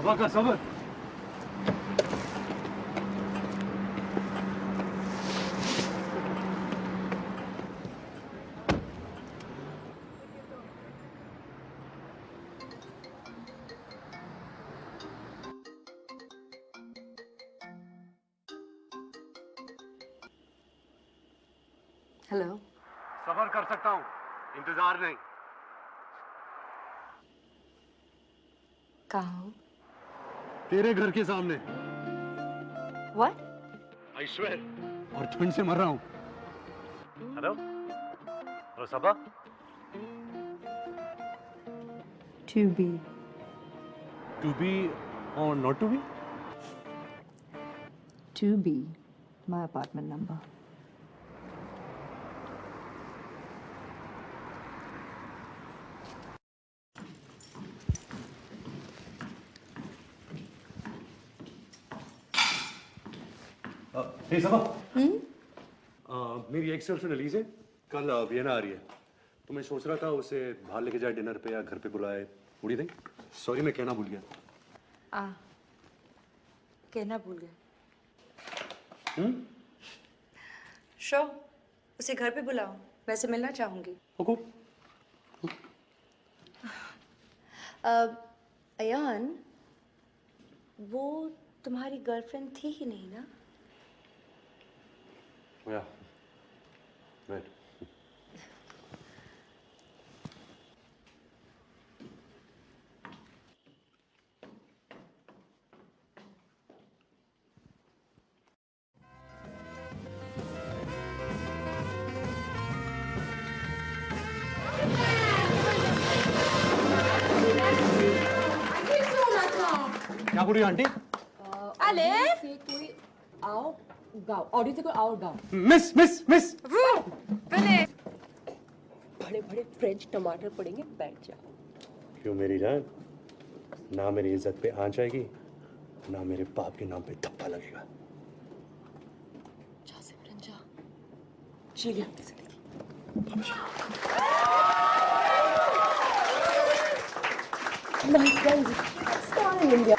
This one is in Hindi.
सभा का सबर हेलो सबर कर सकता हूँ। इंतज़ार नहीं। कहा हो? तेरे घर के सामने। What? I swear. और ठंड से मर रहा हूँ। Hello hello Saba to be to be और not to be to be my apartment hey Saba मेरी एक्स गर्लफ्रेंड अलीज है कल वियना आ रही है। तो मैं सोच रहा था उसे बाहर लेके जाए डिनर पे या घर पे बुलाए। उड़ी दे सॉरी मैं कहना भूल गया। आ कहना भूल गए हम्म शो उसे घर पे बुलाओ। वैसे मिलना चाहूँगी। ओको अयान वो तुम्हारी गर्लफ्रेंड थी ही नहीं ना? क्या बोल रही आंटी? अले कोई आओ। गाओ ऑडियो से कोई आओ गाओ। Miss miss miss. बड़े बड़े फ्रेंच टमाटर पड़ेंगे बैठ जाओ क्यों मेरी जान? ना मेरी इज़्ज़त पे आँच आएगी ना मेरे बाप के नाम पे थप्पा लगेगा। जा सिमरन जा। जी ले अपनी ज़िंदगी My friends, star in India.